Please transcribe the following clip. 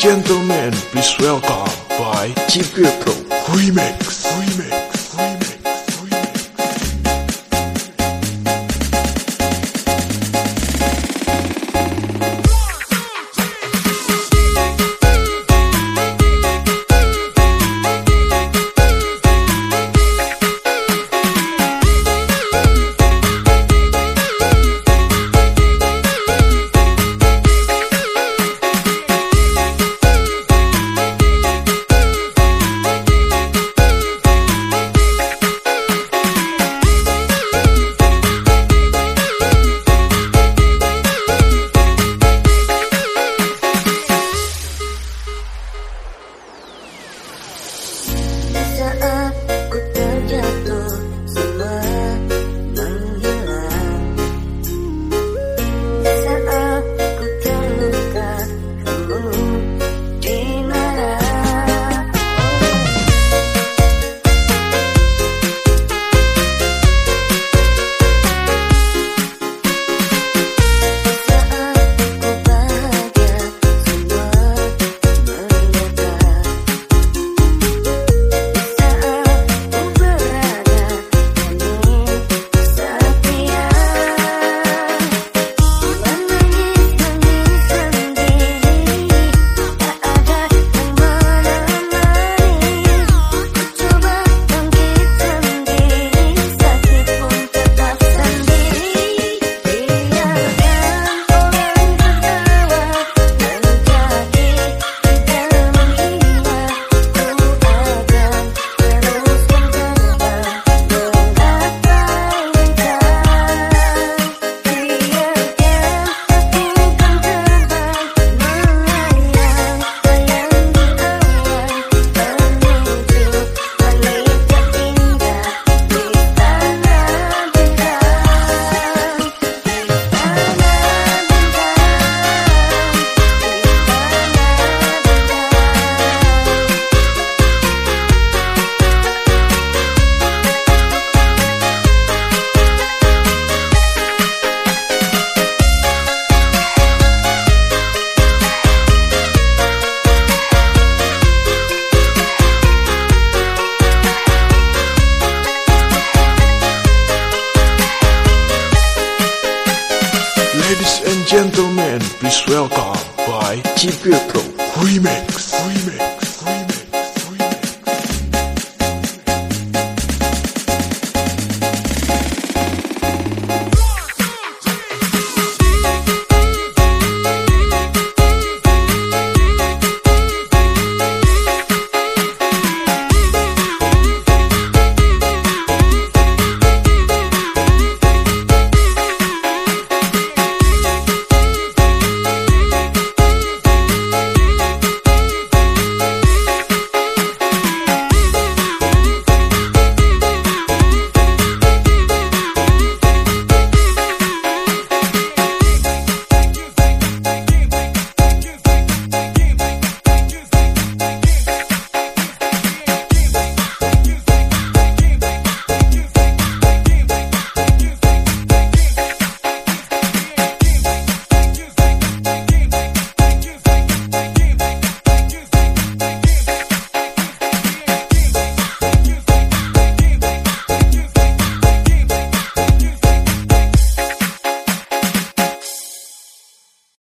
gentlemen, please welcome by Chip Pro Remix. Remix. Ladies and gentlemen, please welcome by Chipirco Remix. Remix.